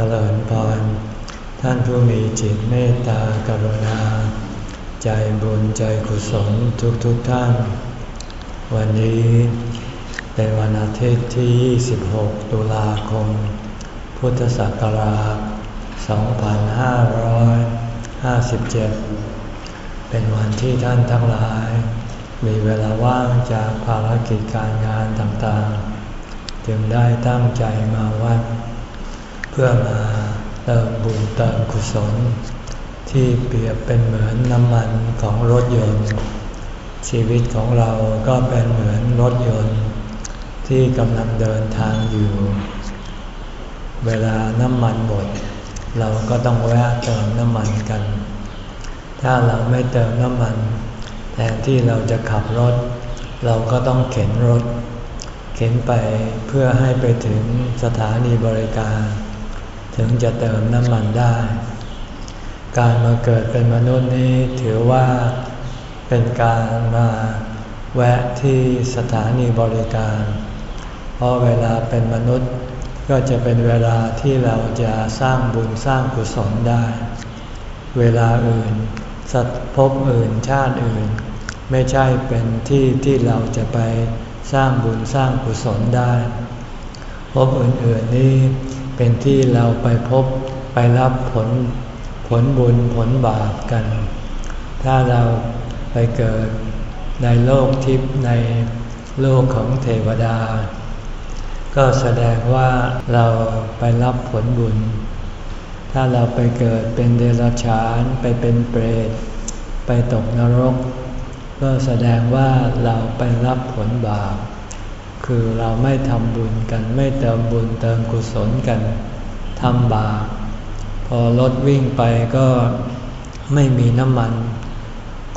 เจริญพร ท่านผู้มีจิตเมตตากรุณา ใจบุญใจกุศลทุกทุกท่าน วันนี้เป็นวันอาทิตย์ที่ 26 ตุลาคม พุทธศักราช 2557 เป็นวันที่ท่านทั้งหลาย มีเวลาว่างจากภารกิจการงานต่างๆ จึงได้ตั้งใจมาวัด พื่อมาเติมบุญเติมกุศล ที่เปรียบเป็นเหมือนน้ำมันของรถยนต์ ชีวิตของเราก็เป็นเหมือนรถยนต์ ที่กำลังเดินทางอยู่ เวลาน้ำมันหมด เราก็ต้องแวะเติมน้ำมันกัน ถ้าเราไม่เติมน้ำมัน แทนที่เราจะขับรถ เราก็ต้องเข็นรถ เข็นไปเพื่อให้ไปถึงสถานีบริการ ถึงจะเติมน้ำมันได้ การมาเกิดเป็นมนุษย์นี้ถือว่าเป็นการมาแวะที่สถานีบริการ เพราะเวลาเป็นมนุษย์ก็จะเป็นเวลาที่เราจะสร้างบุญสร้างกุศลได้ เวลาอื่น สัตว์พบอื่นชาติอื่น ไม่ใช่เป็นที่ที่เราจะไปสร้างบุญสร้างกุศลได้ พบอื่นๆนี้ เป็นที่เราไปพบไปรับผลผลบุญผลบาปกัน ถ้าเราไปเกิดในโลกทิพย์ในโลกของเทวดา ก็แสดงว่าเราไปรับผลบุญ ถ้าเราไปเกิดเป็นเดรัจฉานไปเป็นเปรต ไปตกนรก ก็แสดงว่าเราไปรับผลบาป คือเราไม่ทำบุญกันไม่เติมบุญเติมกุศลกันทำบาปพอรถวิ่งไปก็ไม่มีน้ำมัน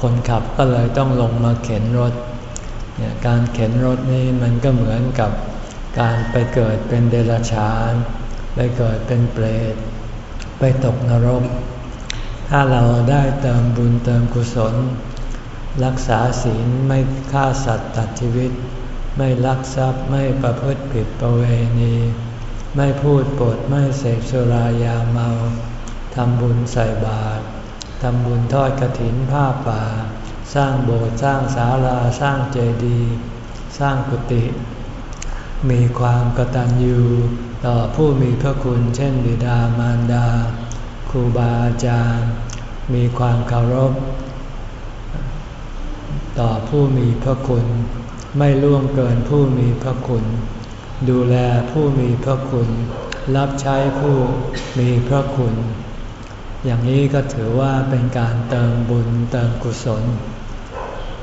คนขับก็เลยต้องลงมาเข็นรถเนี่ยการเข็นรถนี่มันก็เหมือนกับการไปเกิดเป็นเดรัจฉาน ไปเกิดเป็นเปรต ไปตกนรก ถ้าเราได้เติมบุญเติมกุศล รักษาศีลไม่ฆ่าสัตว์ตัดชีวิต ไม่ลักทรัพย์ไม่ประพฤติผิดประเวณี ไม่พูดปดไม่เสพสุรายาเมา ทำบุญใส่บาตรทำบุญทอดกระถินผ้าป่า สร้างโบสถ์สร้างศาลาสร้างเจดีย์สร้างกุฏิมีความกตัญญูต่อผู้มีพระคุณเช่นบิดามารดา ครูบาอาจารย์ มีความเคารพ ต่อผู้มีพระคุณ ไม่ล่วงเกินผู้มีพระคุณ ดูแลผู้มีพระคุณ รับใช้ผู้มีพระคุณ อย่างนี้ก็ถือว่าเป็นการเติมบุญเติมกุศล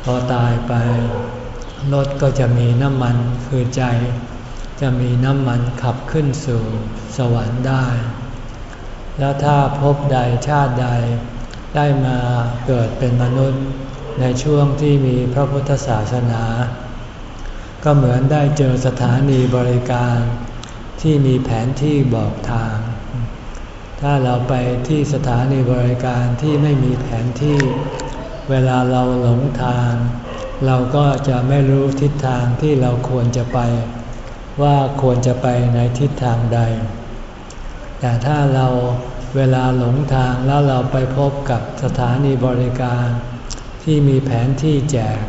พอตายไปรถก็จะมีน้ำมันคือใจ จะมีน้ำมันขับขึ้นสู่สวรรค์ได้ แล้วถ้าพบใดชาติใดได้มาเกิดเป็นมนุษย์ในช่วงที่มีพระพุทธศาสนา ก็เหมือนได้เจอสถานีบริการ ที่มีแผนที่บอกทาง ถ้าเราไปที่สถานีบริการที่ไม่มีแผนที่ เวลาเราหลงทาง เราก็จะไม่รู้ทิศทางที่เราควรจะไป ว่าควรจะไปในทิศทางใด แต่ถ้าเราเวลาหลงทางแล้วเราไปพบกับสถานีบริการ ที่มีแผนที่แจก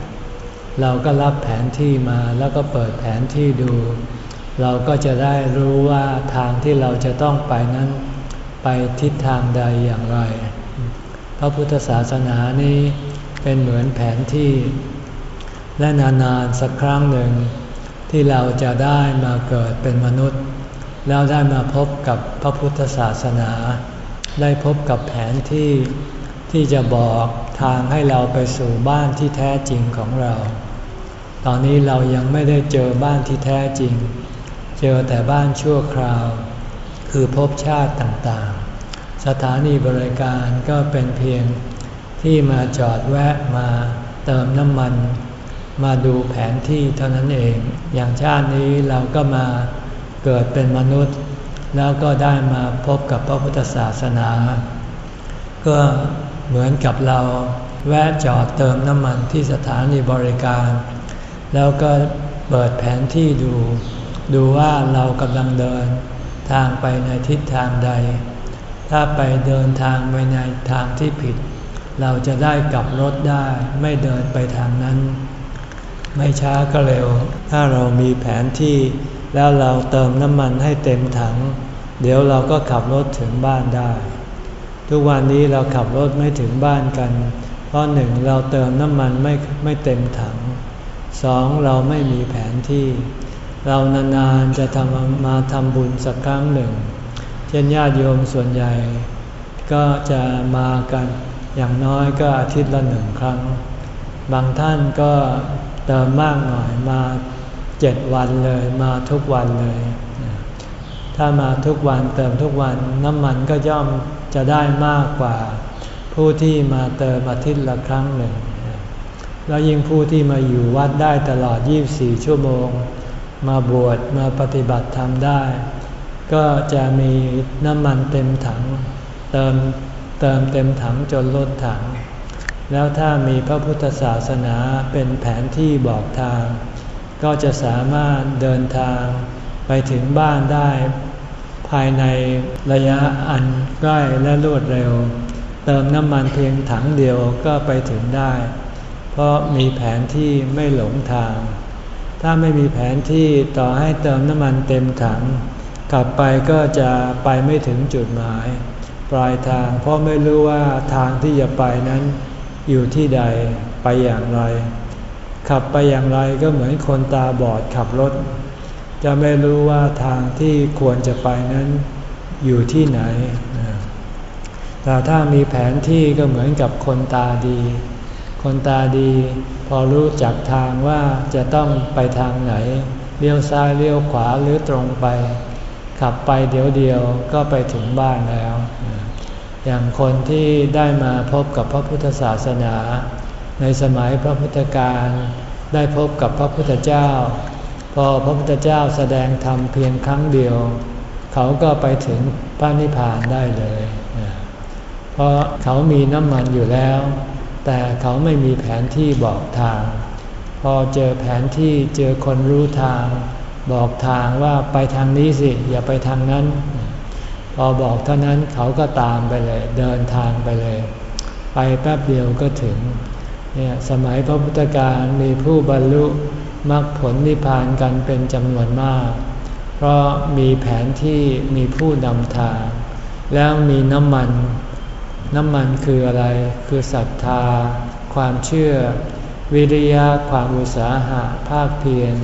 เราก็รับแผนที่มาแล้วก็เปิดแผนที่ดู เราก็จะได้รู้ว่าทางที่เราจะต้องไปนั้นไปทิศทางใดอย่างไร พระพุทธศาสนานี้เป็นเหมือนแผนที่ และนานๆสักครั้งหนึ่ง ที่เราจะได้มาเกิดเป็นมนุษย์ แล้วได้มาพบกับพระพุทธศาสนา ได้พบกับแผนที่ที่จะบอกทางให้เราไปสู่บ้านที่แท้จริงของเรา ตอนนี้เรายังไม่ได้เจอบ้านที่แท้จริง เจอแต่บ้านชั่วคราว คือภพชาติต่างๆ สถานีบริการก็เป็นเพียงที่มาจอดแวะมาเติมน้ำมัน มาดูแผนที่เท่านั้นเอง อย่างชาตินี้เราก็มาเกิดเป็นมนุษย์ แล้วก็ได้มาพบกับพระพุทธศาสนา ก็เหมือนกับเราแวะจอดเติมน้ำมันที่สถานีบริการ แล้วก็เปิดแผนที่ดู ดูว่าเรากำลังเดินทางไปในทิศทางใด ถ้าไปเดินทางไปในทางที่ผิด เราจะได้กลับรถได้ไม่เดินไปทางนั้น ไม่ช้าก็เร็ว ถ้าเรามีแผนที่ แล้วเราเติมน้ำมันให้เต็มถัง เดี๋ยวเราก็ขับรถถึงบ้านได้ ทุกวันนี้เราขับรถไม่ถึงบ้านกัน เพราะหนึ่งเราเติมน้ำมันไม่ไม่เต็มถัง สองเราไม่มีแผนที่ เรานานๆจะทำมาทำบุญสักครั้งหนึ่ง เช่นญาติโยมส่วนใหญ่ ก็จะมากันอย่างน้อยก็อาทิตย์ละหนึ่งครั้ง บางท่านก็เติมมากหน่อยมาเจ็ดวันเลยมาทุกวันเลย ถ้ามาทุกวันเติมทุกวันน้ำมันก็ย่อมจะได้มากกว่า ผู้ที่มาเติมอาทิตย์ละครั้งหนึ่ง แล้วยิ่งผู้ที่มาอยู่วัดได้ตลอด 24 ชั่วโมง มาบวชมาปฏิบัติธรรมได้ ก็จะมีน้ำมันเต็มถัง เติมเติมเต็มถังจนล้นถัง แล้วถ้ามีพระพุทธศาสนาเป็นแผนที่บอกทาง ก็จะสามารถเดินทางไปถึงบ้านได้ ภายในระยะอันใกล้และรวดเร็ว เติมน้ำมันเพียงถังเดียวก็ไปถึงได้ ราะมีแผนที่ไม่หลงทาง ถ้าไม่มีแผนที่ต่อให้เติมน้ำมันเต็มถัง กลับไปก็จะไปไม่ถึงจุดหมาย ปลายทางเพราะไม่รู้ว่าทางที่จะไปนั้นอยู่ที่ใดไปอย่างไร ขับไปอย่างไรก็เหมือนคนตาบอดขับรถ จะไม่รู้ว่าทางที่ควรจะไปนั้นอยู่ที่ไหนแต่ถ้ามีแผนที่ก็เหมือนกับคนตาดี คนตาดีพอรู้จักทางว่าจะต้องไปทางไหนเลี้ยวซ้ายเลี้ยวขวาหรือตรงไป ขับไปเดี๋ยวเดียวก็ไปถึงบ้านแล้ว อย่างคนที่ได้มาพบกับพระพุทธศาสนา ในสมัยพระพุทธการได้พบกับพระพุทธเจ้า พอพระพุทธเจ้าแสดงธรรมเพียงครั้งเดียว เขาก็ไปถึงพระนิพพานได้เลย เพราะเขามีน้ำมันอยู่แล้ว แต่เขาไม่มีแผนที่บอกทาง พอเจอแผนที่เจอคนรู้ทาง บอกทางว่าไปทางนี้สิ อย่าไปทางนั้น พอบอกเท่านั้นเขาก็ตามไปเลย เดินทางไปเลย ไปแป๊บเดียวก็ถึงเนี่ยสมัยพระพุทธการมีผู้บรรลุมรรคผลนิพพานกันเป็นจำนวนมาก เพราะมีแผนที่มีผู้นำทาง แล้วมีน้ำมัน น้ำมันคืออะไร คือศรัทธา ความเชื่อ วิริยะความอุตสาหะภาคเพียร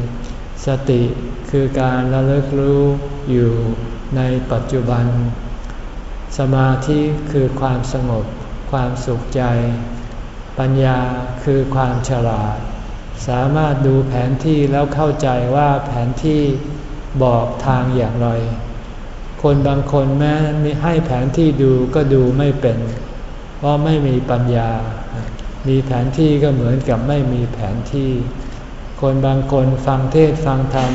สติคือการระลึกรู้อยู่ในปัจจุบัน สมาธิคือความสงบ ความสุขใจ ปัญญาคือความฉลาด สามารถดูแผนที่แล้วเข้าใจว่าแผนที่บอกทางอย่างไร คนบางคนแม้มีให้แผนที่ดูก็ดูไม่เป็น เพราะไม่มีปัญญา มีแผนที่ก็เหมือนกับไม่มีแผนที่ คนบางคนฟังเทศฟังธรรม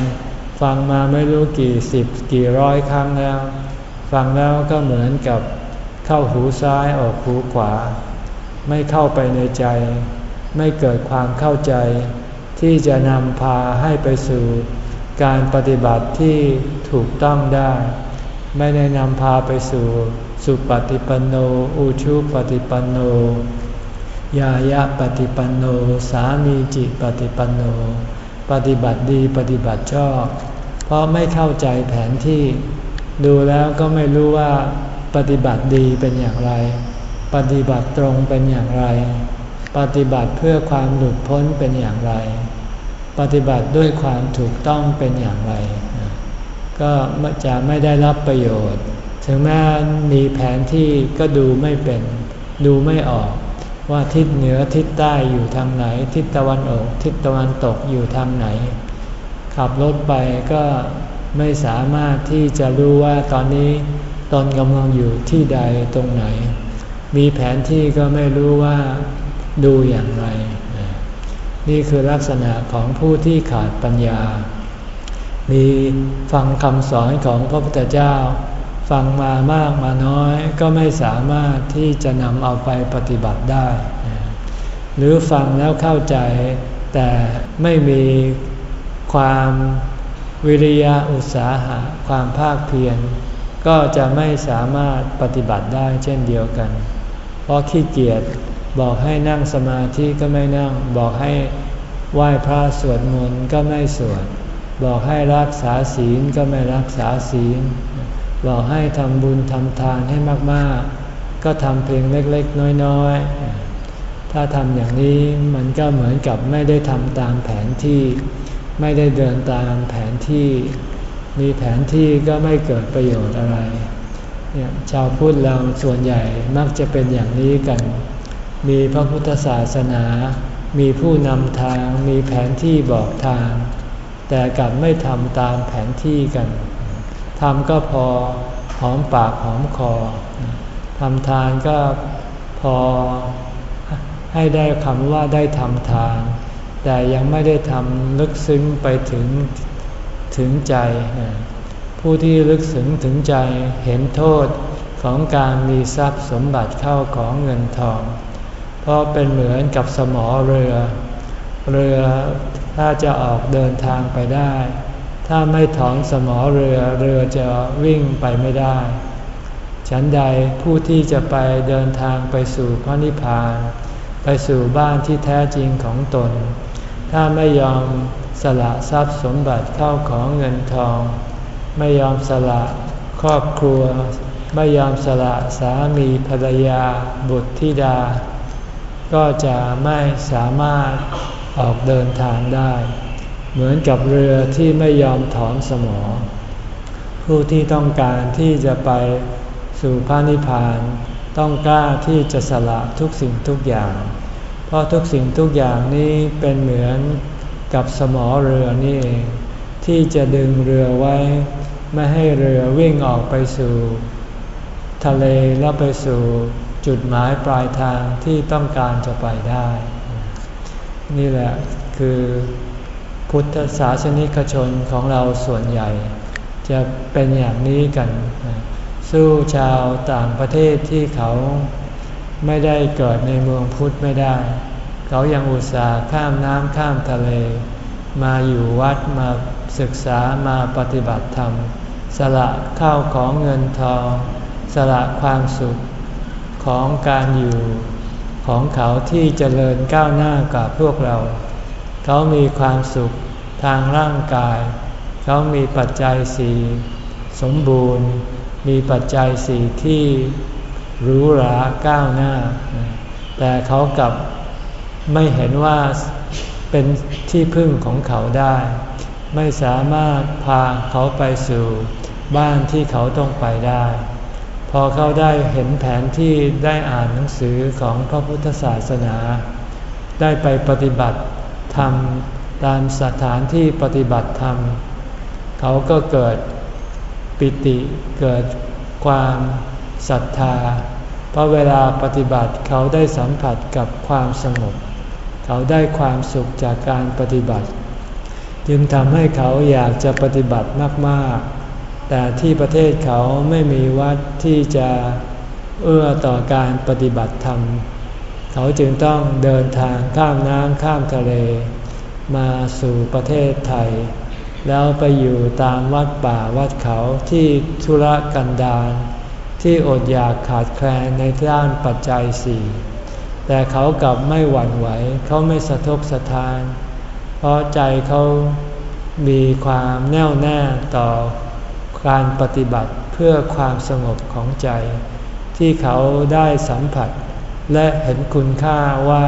ฟังมาไม่รู้กี่สิบกี่ร้อยครั้งแล้ว ฟังแล้วก็เหมือนกับเข้าหูซ้ายออกหูขวา ไม่เข้าไปในใจ ไม่เกิดความเข้าใจ ที่จะนำพาให้ไปสู่การปฏิบัติที่ถูกต้องได้ ไม่ได้นำพาไปสู่สุปฏิปันโน อุชุปฏิปันโน ยายะปฏิปันโน สามีจิปฏิปันโน ปฏิบัติดีปฏิบัติชอบ เพราะไม่เข้าใจแผนที่ ดูแล้วก็ไม่รู้ว่าปฏิบัติดีเป็นอย่างไร ปฏิบัติตรงเป็นอย่างไร ปฏิบัติเพื่อความหลุดพ้นเป็นอย่างไร ปฏิบัติด้วยความถูกต้องเป็นอย่างไร ก็จะไม่ได้รับประโยชน์ ถึงแม้มีแผนที่ก็ดูไม่เป็น ดูไม่ออก ว่าทิศเหนือทิศใต้อยู่ทางไหน ทิศตะวันออก ทิศตะวันตกอยู่ทางไหน ขับรถไปก็ไม่สามารถที่จะรู้ว่าตอนนี้ตนกำลังอยู่ที่ใดตรงไหน มีแผนที่ก็ไม่รู้ว่าดูอย่างไร นี่คือลักษณะของผู้ที่ขาดปัญญา มีฟังคำสอนของพระพุทธเจ้า ฟังมามากมาน้อยก็ไม่สามารถที่จะนำเอาไปปฏิบัติได้ หรือฟังแล้วเข้าใจ แต่ไม่มีความวิริยะอุตสาหะความภาคเพียรก็จะไม่สามารถปฏิบัติได้เช่นเดียวกัน เพราะขี้เกียจบอกให้นั่งสมาธิก็ไม่นั่ง บอกให้ไหว้พระสวดมนต์ก็ไม่สวด บอกให้รักษาศีลก็ไม่รักษาศีล บอกให้ทำบุญทำทานให้มากๆ ก็ทำเพียงเล็กๆ น้อยๆ ถ้าทำอย่างนี้มันก็เหมือนกับไม่ได้ทำตามแผนที่ ไม่ได้เดินตามแผนที่ มีแผนที่ก็ไม่เกิดประโยชน์อะไรเนี่ยชาวพุทธเราส่วนใหญ่มักจะเป็นอย่างนี้กัน มีพระพุทธศาสนา มีผู้นำทาง มีแผนที่บอกทาง แต่กลับไม่ทำตามแผนที่กันทำก็พอหอมปากหอมคอทำทานก็พอให้ได้คำว่าได้ทำทาน แต่ยังไม่ได้ทำลึกซึ้งไปถึงถึงใจ ผู้ที่ลึกซึ้งถึงใจเห็นโทษของการมีทรัพย์สมบัติเข้าของเงินทอง เพราะเป็นเหมือนกับสมอเรือ เรือ ถ้าจะออกเดินทางไปได้ ถ้าไม่ถอนสมอเรือเรือจะวิ่งไปไม่ได้ ฉันใดผู้ที่จะไปเดินทางไปสู่พระนิพพาน ไปสู่บ้านที่แท้จริงของตน ถ้าไม่ยอมสละทรัพย์สมบัติเข้าของเงินทอง ไม่ยอมสละครอบครัว ไม่ยอมสละสามีภรรยาบุตรธิดา ก็จะไม่สามารถ ออกเดินทางได้ เหมือนกับเรือที่ไม่ยอมถอนสมอ ผู้ที่ต้องการที่จะไปสู่พระนิพพาน ต้องกล้าที่จะสละทุกสิ่งทุกอย่าง เพราะทุกสิ่งทุกอย่างนี้เป็นเหมือนกับสมอเรือนี่เองที่จะดึงเรือไว้ ไม่ให้เรือวิ่งออกไปสู่ ทะเลแล้วไปสู่จุดหมายปลายทางที่ต้องการจะไปได้ นี่แหละคือพุทธศาสนิกชนของเราส่วนใหญ่ จะเป็นอย่างนี้กัน สู้ชาวต่างประเทศที่เขาไม่ได้เกิดในเมืองพุทธไม่ได้ เขายังอุตส่าห์ข้ามน้ำข้ามทะเล มาอยู่วัดมาศึกษามาปฏิบัติธรรม สละข้าวของเงินทอง สละความสุขของการอยู่ ของเขาที่เจริญก้าวหน้ากับพวกเรา เขามีความสุขทางร่างกาย เขามีปัจจัยสี่สมบูรณ์ มีปัจจัยสี่ที่รู้ราก้าวหน้า แต่เขากับไม่เห็นว่าเป็นที่พึ่งของเขาได้ ไม่สามารถพาเขาไปสู่บ้านที่เขาต้องไปได้ พอเขาได้เห็นแผนที่ได้อ่านหนังสือของพระพุทธศาสนา ได้ไปปฏิบัติธรรมตามสถานที่ปฏิบัติธรรม เขาก็เกิดปิติเกิดความศรัทธา เพราะเวลาปฏิบัติเขาได้สัมผัสกับความสงบ เขาได้ความสุขจากการปฏิบัติ จึงทำให้เขาอยากจะปฏิบัติมากๆ แต่ที่ประเทศเขาไม่มีวัดที่จะเอื้อต่อการปฏิบัติธรรม เขาจึงต้องเดินทางข้ามน้ำข้ามทะเล มาสู่ประเทศไทย แล้วไปอยู่ตามวัดป่าวัดเขาที่ธุระกันดารที่อดอยากขาดแคลนในด้านปัจจัยสี่แต่เขากลับไม่หวั่นไหว เขาไม่สะทกสะทาน เพราะใจเขามีความแน่วแน่ต่อ การปฏิบัติเพื่อความสงบของใจ ที่เขาได้สัมผัส และเห็นคุณค่าว่า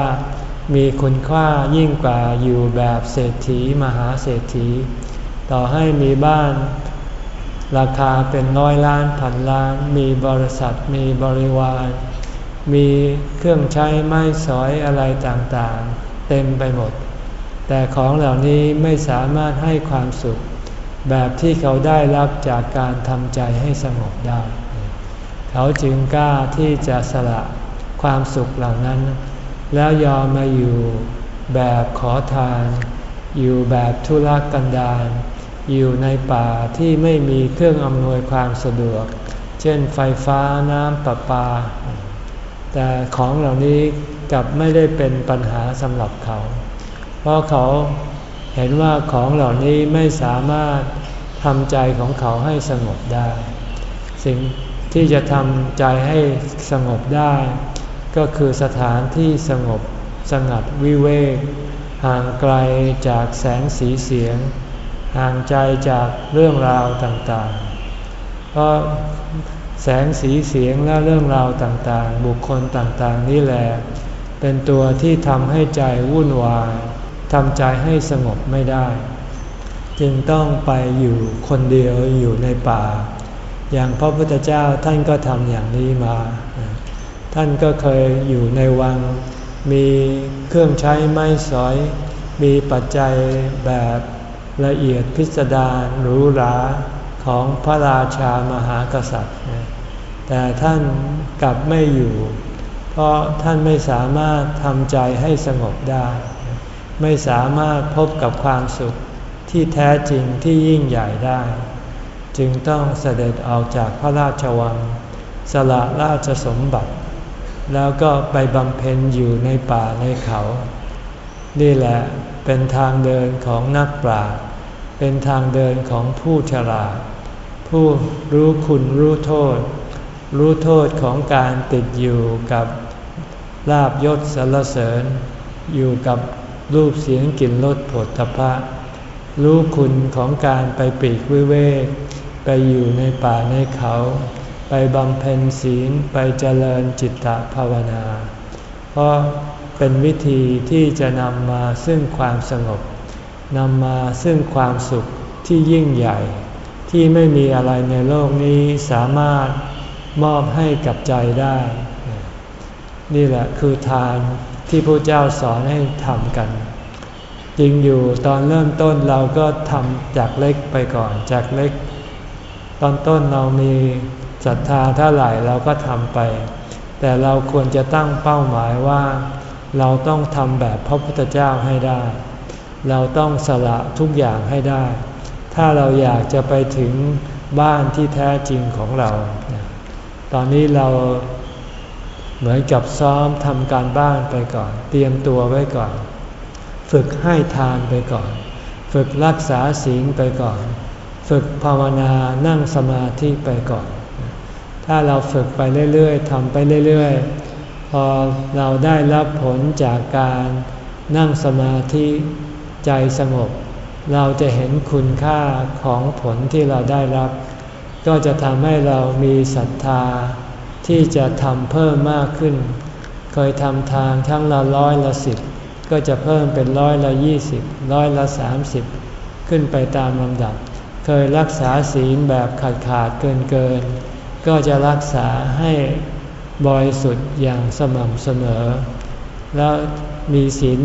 มีคุณค่ายิ่งกว่าอยู่แบบเศรษฐีมหาเศรษฐี ต่อให้มีบ้าน ราคาเป็นร้อยล้านพันล้าน มีบริษัทมีบริวาร มีเครื่องใช้ไม้สอยอะไรต่างๆ เต็มไปหมด แต่ของเหล่านี้ไม่สามารถให้ความสุข แบบที่เขาได้รับจากการทำใจให้สงบได้ เขาจึงกล้าที่จะสละความสุขเหล่านั้น แล้วยอมมาอยู่แบบขอทาน อยู่แบบทุรกันดารอยู่ในป่าที่ไม่มีเครื่องอำนวยความสะดวก เช่นไฟฟ้าน้ำประปา แต่ของเหล่านี้กลับไม่ได้เป็นปัญหาสำหรับเขา เพราะเขา เห็นว่าของเหล่านี้ไม่สามารถทำใจของเขาให้สงบได้ สิ่งที่จะทำใจให้สงบได้ ก็คือสถานที่สงบสงัดวิเวก ห่างไกลจากแสงสีเสียง ห่างใจจากเรื่องราวต่างๆ เพราะแสงสีเสียงและเรื่องราวต่างๆ บุคคลต่างๆ นี่แหละ เป็นตัวที่ทำให้ใจวุ่นวาย ทำใจให้สงบไม่ได้ จึงต้องไปอยู่คนเดียวอยู่ในป่า อย่างพระพุทธเจ้าท่านก็ทำอย่างนี้มา ท่านก็เคยอยู่ในวัง มีเครื่องใช้ไม้สอย มีปัจจัยแบบละเอียดพิสดารหรูหราของพระราชามหากษัตริย์ แต่ท่านกลับไม่อยู่ เพราะท่านไม่สามารถทำใจให้สงบได้ ไม่สามารถพบกับความสุขที่แท้จริงที่ยิ่งใหญ่ได้ จึงต้องเสด็จออกจากพระราชวัง สละราชสมบัติ แล้วก็ไปบำเพ็ญอยู่ในป่าในเขา นี่แหละเป็นทางเดินของนักปราชญ์เป็นทางเดินของผู้ฉลาด ผู้รู้คุณรู้โทษ รู้โทษของการติดอยู่กับลาบยศสรรเสริญ อยู่กับ รูปเสียงกลิ่นรสผลตภะรู้คุณของการไปปีกวิเวก ไปอยู่ในป่าในเขา ไปบำเพ็ญศีลไปเจริญจิตตภาวนา เพราะเป็นวิธีที่จะนำมาซึ่งความสงบนำมาซึ่งความสุขที่ยิ่งใหญ่ ที่ไม่มีอะไรในโลกนี้สามารถมอบให้กับใจได้ นี่แหละคือทานที่พระเจ้าสอนให้ทำกัน ริงอยู่ตอนเริ่มต้นเราก็ทำจากเล็กไปก่อนจากเล็ก ตอนต้นเรามีศรัทธาเท่าไหร่เราก็ทำไป แต่เราควรจะตั้งเป้าหมายว่า เราต้องทำแบบพระพุทธเจ้าให้ได้ เราต้องสละทุกอย่างให้ได้ ถ้าเราอยากจะไปถึงบ้านที่แท้จริงของเรา ตอนนี้เราเหมือนกับซ้อมทำการบ้านไปก่อน เตรียมตัวไว้ก่อน ฝึกให้ทานไปก่อน ฝึกรักษาศีลไปก่อน ฝึกภาวนานั่งสมาธิไปก่อน ถ้าเราฝึกไปเรื่อยๆทำไปเรื่อยๆ พอเราได้รับผลจากการนั่งสมาธิใจสงบ เราจะเห็นคุณค่าของผลที่เราได้รับ ก็จะทำให้เรามีศรัทธาที่จะทำเพิ่มมากขึ้น เคยทำทางทั้งละร้อยละสิบ ก็จะเพิ่มเป็นร้อยละยี่สิบร้อยละสามสิบขึ้นไปตามลำดับ เคยรักษาศีลแบบขาดขาดเกินเกิน ก็จะรักษาให้บริสุทธิ์อย่างสม่ำเสมอ แล้วมีศีล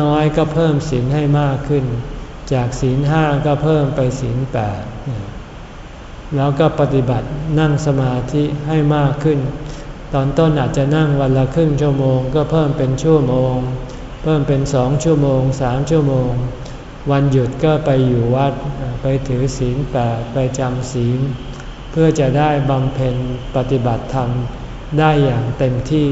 น้อยก็เพิ่มศีลให้มากขึ้น จากศีลห้าก็เพิ่มไปศีลแปดแล้วก็ปฏิบัตินั่งสมาธิให้มากขึ้น ตอนต้นอาจจะนั่งวันละครึ่งชั่วโมง ก็เพิ่มเป็นชั่วโมง เพิ่มเป็นสองชั่วโมงสามชั่วโมง วันหยุดก็ไปอยู่วัดไปถือศีลแปดไปจำศีลเพื่อจะได้บำเพ็ญปฏิบัติธรรมได้อย่างเต็มที่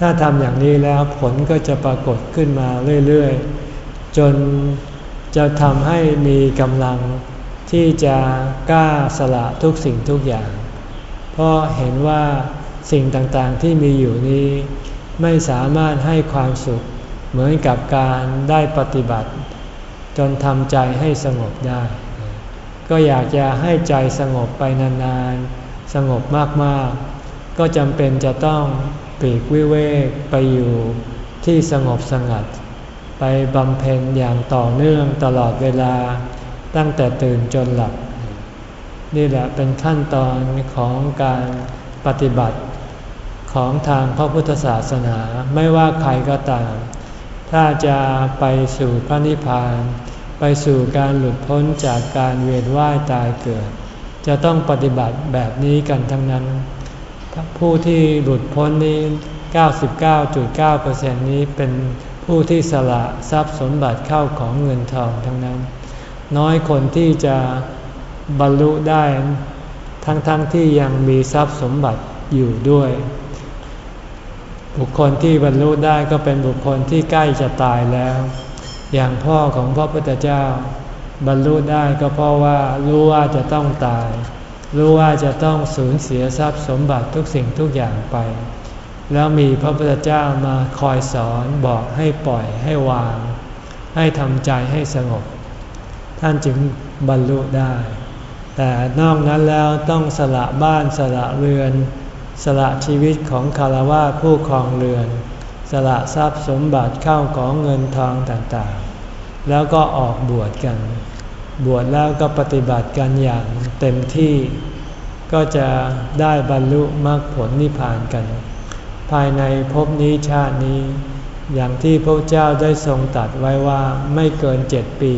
ถ้าทำอย่างนี้แล้วผลก็จะปรากฏขึ้นมาเรื่อยๆ จนจะทำให้มีกำลังที่จะกล้าสละทุกสิ่งทุกอย่าง เพราะเห็นว่าสิ่งต่างๆที่มีอยู่นี้ ไม่สามารถให้ความสุขเหมือนกับการได้ปฏิบัติ จนทำใจให้สงบได้ ก็อยากจะให้ใจสงบไปนานๆ สงบมากๆ ก็จำเป็นจะต้องปีกวิเวกไปอยู่ที่สงบสงัด ไปบำเพ็ญอย่างต่อเนื่องตลอดเวลาตั้งแต่ตื่นจนหลับ นี่แหละเป็นขั้นตอนของการปฏิบัติของทางพระพุทธศาสนาไม่ว่าใครก็ตาม ถ้าจะไปสู่พระนิพพาน ไปสู่การหลุดพ้นจากการเวียนว่ายตายเกิด จะต้องปฏิบัติแบบนี้กันทั้งนั้น ผู้ที่หลุดพ้นนี้ 99.9%นี้เป็นผู้ที่สละทรัพย์สมบัติเข้าของเงินทองทั้งนั้น น้อยคนที่จะ บรรลุได้ทั้งๆทที่ยังมีทรัพย์สมบัติอยู่ด้วย บุคคลที่บรรลุได้ก็เป็นบุคคลที่ใกล้จะตายแล้ว อย่างพ่อของพระพุทธเจ้า บรรลุได้ก็เพราะว่ารู้ว่าจะต้องตาย รู้ว่าจะต้องสูญเสียทรัพย์สมบัติทุกสิ่งทุกอย่างไป แล้วมีพระพุทธเจ้ามาคอยสอนบอกให้ปล่อยให้วาง ให้ทำใจให้สงบ ท่านจึงบรรลุได้ แต่นอกนั้นแล้วต้องสละบ้านสละเรือน สละชีวิตของคารวะผู้ครองเรือน สละทรัพย์สมบัติเข้าของเงินทองต่างๆ แล้วก็ออกบวชกัน บวชแล้วก็ปฏิบัติกันอย่างเต็มที่ก็จะได้บรรลุมรรคผลนิพพานกัน ภายในภพนี้ชาตินี้ อย่างที่พระเจ้าได้ทรงตัดไว้ว่าไม่เกินเจ็ดปี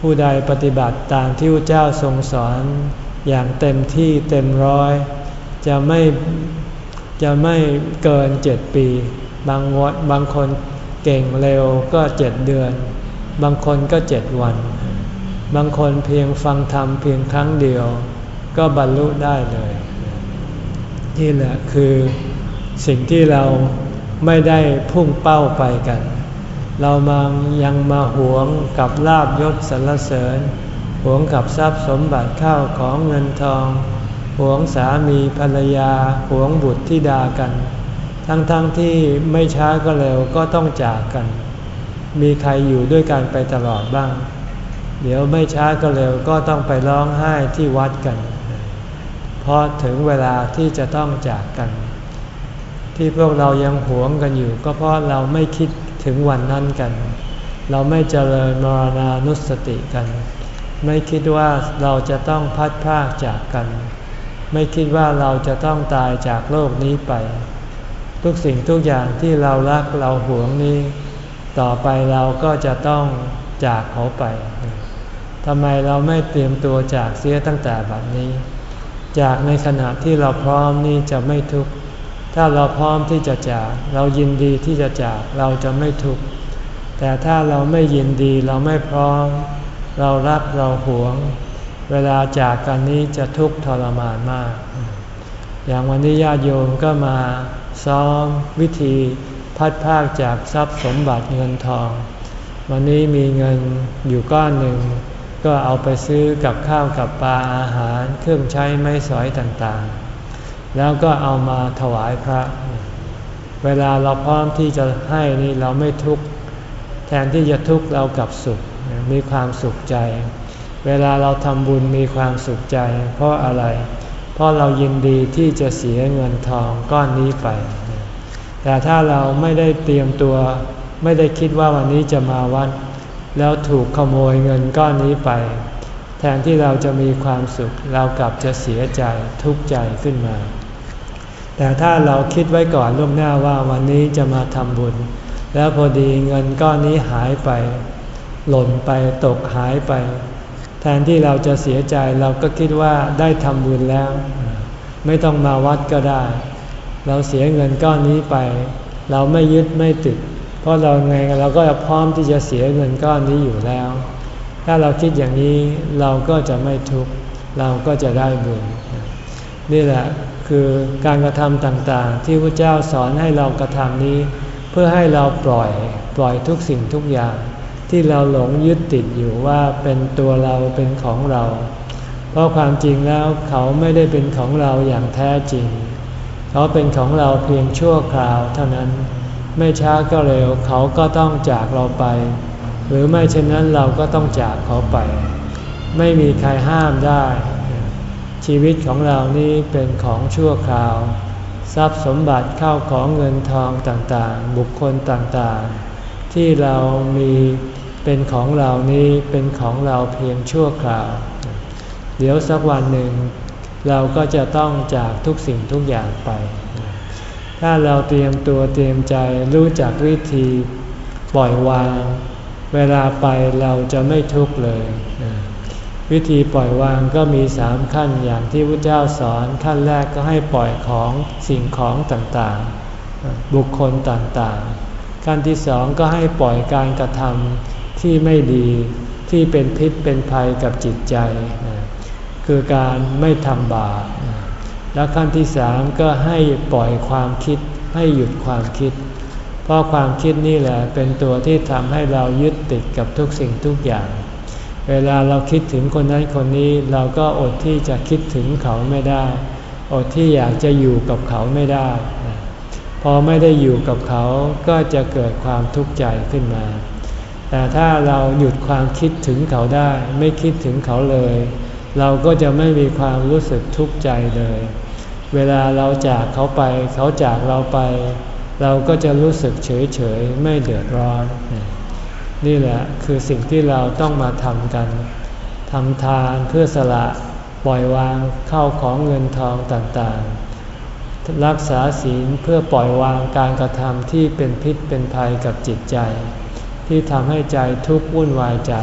ผู้ใดปฏิบัติตามที่พระเจ้าทรงสอนอย่างเต็มที่เต็มร้อย จะไม่จะไม่เกินเจ็ดปี บางวบางคนเก่งเร็วก็เจ็ดเดือน บางคนก็เจ็ดวัน บางคนเพียงฟังธรรมเพียงครั้งเดียว ก็บรรลุได้เลย นี่แหละคือสิ่งที่เราไม่ได้พุ่งเป้าไปกัน เรามายังมาหวงกับลาบยศสรรเสริญ หวงกับทรัพย์สมบัติข้าวของเงินทอง หวงสามีภรรยา หวงบุตรที่ดากัน ทั้งๆทที่ไม่ช้าก็เร็วก็ต้องจากกัน มีใครอยู่ด้วยกันไปตลอดบ้าง เดี๋ยวไม่ช้าก็เร็วก็ต้องไปร้องไห้ที่วัดกัน เพราะถึงเวลาที่จะต้องจากกัน ที่พวกเรายังหวงกันอยู่ก็เพราะเราไม่คิด ถึงวันนั้นกัน เราไม่เจริญมรณานุสติกัน ไม่คิดว่าเราจะต้องพัดพากจากกัน ไม่คิดว่าเราจะต้องตายจากโลกนี้ไป ทุกสิ่งทุกอย่างที่เรารักเราหวงนี้ ต่อไปเราก็จะต้องจากเขาไปทำไมเราไม่เตรียมตัวจากเสียตั้งแต่บัดนี้ จากในขณะที่เราพร้อมนี่จะไม่ทุกข์ ถ้าเราพร้อมที่จะจาก เรายินดีที่จะจากเราจะไม่ทุกข์แต่ถ้าเราไม่ยินดีเราไม่พร้อม เรารักเราหวง เวลาจากกันนี้จะทุกข์ทรมานมาก อย่างวันนี้ญาติโยมก็มาซ้อมวิธีพัดภาคจากทรัพย์สมบัติเงินทอง วันนี้มีเงินอยู่ก้อนหนึ่ง ก็เอาไปซื้อกับข้าวกับปลาอาหารเครื่องใช้ไม้สอยต่างๆ แล้วก็เอามาถวายพระ เวลาเราพร้อมที่จะให้นี่เราไม่ทุกข์แทนที่จะทุกข์เรากลับสุขมีความสุขใจ เวลาเราทำบุญมีความสุขใจ เพราะอะไร เพราะเรายินดีที่จะเสียเงินทองก้อนนี้ไป แต่ถ้าเราไม่ได้เตรียมตัวไม่ได้คิดว่าวันนี้จะมาวัด แล้วถูกขโมยเงินก้อนนี้ไป แทนที่เราจะมีความสุข เรากลับจะเสียใจทุกข์ใจขึ้นมา แต่ถ้าเราคิดไว้ก่อนล่วงหน้าว่าวันนี้จะมาทำบุญ แล้วพอดีเงินก้อนนี้หายไป หล่นไปตกหายไป แทนที่เราจะเสียใจเราก็คิดว่าได้ทำบุญแล้ว ไม่ต้องมาวัดก็ได้ เราเสียเงินก้อนนี้ไป เราไม่ยึดไม่ติด เพราะเราไงเราก็พร้อมที่จะเสียเงินก้อนนี้อยู่แล้ว ถ้าเราคิดอย่างนี้เราก็จะไม่ทุกข์เราก็จะได้บุญนี่แหละ คือการกระทำต่างๆ ที่พระเจ้าสอนให้เรากระทำนี้ เพื่อให้เราปล่อยปล่อยทุกสิ่งทุกอย่าง ที่เราหลงยึดติดอยู่ว่าเป็นตัวเราเป็นของเรา เพราะความจริงแล้วเขาไม่ได้เป็นของเราอย่างแท้จริง เขาเป็นของเราเพียงชั่วคราวเท่านั้น ไม่ช้าก็เร็วเขาก็ต้องจากเราไป หรือไม่เช่นนั้นเราก็ต้องจากเขาไป ไม่มีใครห้ามได้ ชีวิตของเรานี้เป็นของชั่วคราว ทรัพย์สมบัติเข้าของเงินทองต่างๆ บุคคลต่างๆ ที่เรามีเป็นของเรานี้เป็นของเราเพียงชั่วคราว เดี๋ยวสักวันหนึ่ง เราก็จะต้องจากทุกสิ่งทุกอย่างไป ถ้าเราเตรียมตัวเตรียมใจรู้จักวิธีปล่อยวาง เวลาไปเราจะไม่ทุกข์เลย วิธีปล่อยวางก็มีสามขั้นอย่างที่พระเจ้าสอนขั้นแรกก็ให้ปล่อยของสิ่งของต่างๆ บุคคลต่างๆ ขั้นที่สองก็ให้ปล่อยการกระทำที่ไม่ดีที่เป็นพิษเป็นภัยกับจิตใจ คือการไม่ทำบาปแล้วขั้นที่สามก็ให้ปล่อยความคิดให้หยุดความคิด เพราะความคิดนี่แหละเป็นตัวที่ทำให้เรายึดติดกับทุกสิ่งทุกอย่าง เวลาเราคิดถึงคนนั้นคนนี้เราก็อดที่จะคิดถึงเขาไม่ได้ อดที่อยากจะอยู่กับเขาไม่ได้ พอไม่ได้อยู่กับเขาก็จะเกิดความทุกข์ใจขึ้นมา แต่ถ้าเราหยุดความคิดถึงเขาได้ ไม่คิดถึงเขาเลย เราก็จะไม่มีความรู้สึกทุกข์ใจเลย เวลาเราจากเขาไป เขาจากเราไป เราก็จะรู้สึกเฉยเฉยไม่เดือดร้อน นี่แหละคือสิ่งที่เราต้องมาทำกันทำทานเพื่อสละปล่อยวางเข้าของเงินทองต่างๆ รักษาศีลเพื่อปล่อยวางการกระทำที่เป็นพิษเป็นภัยกับจิตใจ ที่ทำให้ใจทุกข์วุ่นวายใจ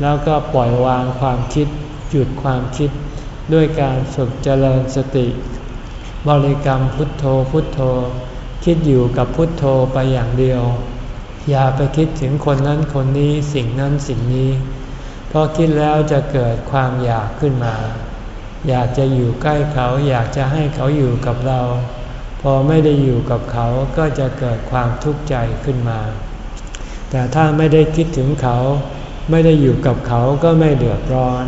แล้วก็ปล่อยวางความคิด หยุดความคิด ด้วยการฝึกเจริญสติ บริกรรมพุทโธพุทโธ คิดอยู่กับพุทโธไปอย่างเดียว อย่าไปคิดถึงคนนั้นคนนี้สิ่งนั้นสิ่งนี้ เพราะคิดแล้วจะเกิดความอยากขึ้นมา อยากจะอยู่ใกล้เขาอยากจะให้เขาอยู่กับเรา พอไม่ได้อยู่กับเขาก็จะเกิดความทุกข์ใจขึ้นมา แต่ถ้าไม่ได้คิดถึงเขา ไม่ได้อยู่กับเขาก็ไม่เดือดร้อน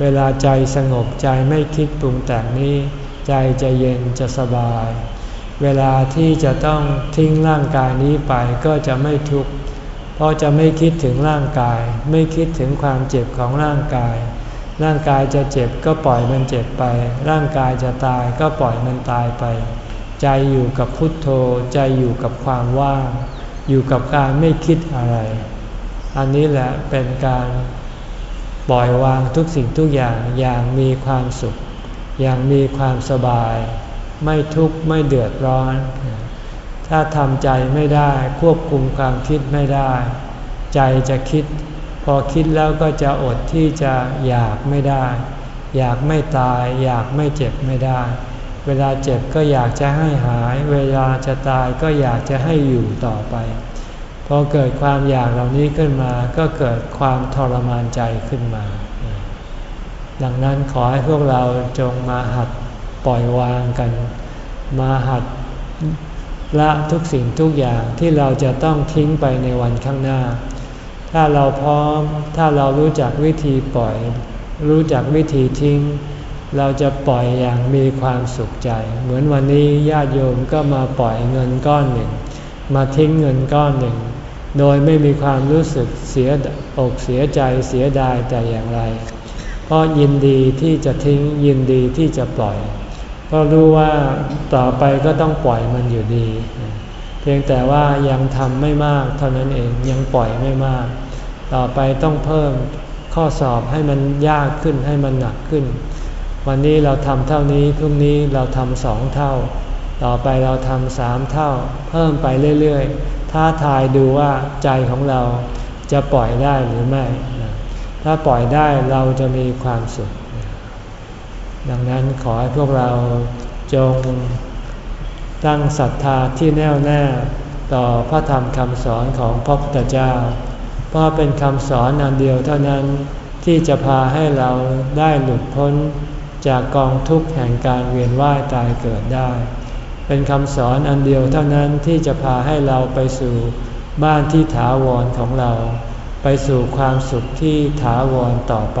เวลาใจสงบใจไม่คิดปรุงแต่งนี้ ใจจะเย็นจะสบาย เวลาที่จะต้องทิ้งร่างกายนี้ไปก็จะไม่ทุกข์ เพราะจะไม่คิดถึงร่างกาย ไม่คิดถึงความเจ็บของร่างกาย ร่างกายจะเจ็บก็ปล่อยมันเจ็บไป ร่างกายจะตายก็ปล่อยมันตายไป ใจอยู่กับพุทโธ ใจอยู่กับความว่าง อยู่กับการไม่คิดอะไร อันนี้แหละเป็นการปล่อยวางทุกสิ่งทุกอย่างอย่างมีความสุข อย่างมีความสบาย ไม่ทุกข์ไม่เดือดร้อน ถ้าทำใจไม่ได้ควบคุมความคิดไม่ได้ ใจจะคิด พอคิดแล้วก็จะอดที่จะอยากไม่ได้ อยากไม่ตาย อยากไม่เจ็บไม่ได้ เวลาเจ็บก็อยากจะให้หาย เวลาจะตายก็อยากจะให้อยู่ต่อไป พอเกิดความอยากเหล่านี้ขึ้นมา ก็เกิดความทรมานใจขึ้นมา ดังนั้นขอให้พวกเราจงมาหัด ปล่อยวางกัน มาหัดละทุกสิ่งทุกอย่างที่เราจะต้องทิ้งไปในวันข้างหน้า ถ้าเราพร้อม ถ้าเรารู้จักวิธีปล่อย รู้จักวิธีทิ้ง เราจะปล่อยอย่างมีความสุขใจ เหมือนวันนี้ญาติโยมก็มาปล่อยเงินก้อนหนึ่ง มาทิ้งเงินก้อนหนึ่ง โดยไม่มีความรู้สึกเสียอกเสียใจเสียดายแต่อย่างไร เพราะยินดีที่จะทิ้งยินดีที่จะปล่อย ก็รู้ว่าต่อไปก็ต้องปล่อยมันอยู่ดี เพียงแต่ว่ายังทำไม่มากเท่านั้นเองยังปล่อยไม่มาก ต่อไปต้องเพิ่มข้อสอบให้มันยากขึ้นให้มันหนักขึ้น วันนี้เราทำเท่านี้พรุ่งนี้เราทำสองเท่า ต่อไปเราทำสามเท่า เพิ่มไปเรื่อยๆท้าทายดูว่าใจของเราจะปล่อยได้หรือไม่ ถ้าปล่อยได้เราจะมีความสุข ดังนั้นขอให้พวกเราจงตั้งศรัทธาที่แน่วแน่ต่อพระธรรมคำสอนของพระพุทธเจ้า เพราะเป็นคำสอนอันเดียวเท่านั้นที่จะพาให้เราได้หลุดพ้นจากกองทุกข์แห่งการเวียนว่ายตายเกิดได้ เป็นคำสอนอันเดียวเท่านั้นที่จะพาให้เราไปสู่บ้านที่ถาวรของเรา ไปสู่ความสุขที่ถาวรต่อไป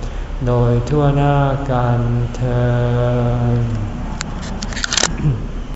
โดยทั่วหน้ากันเธอ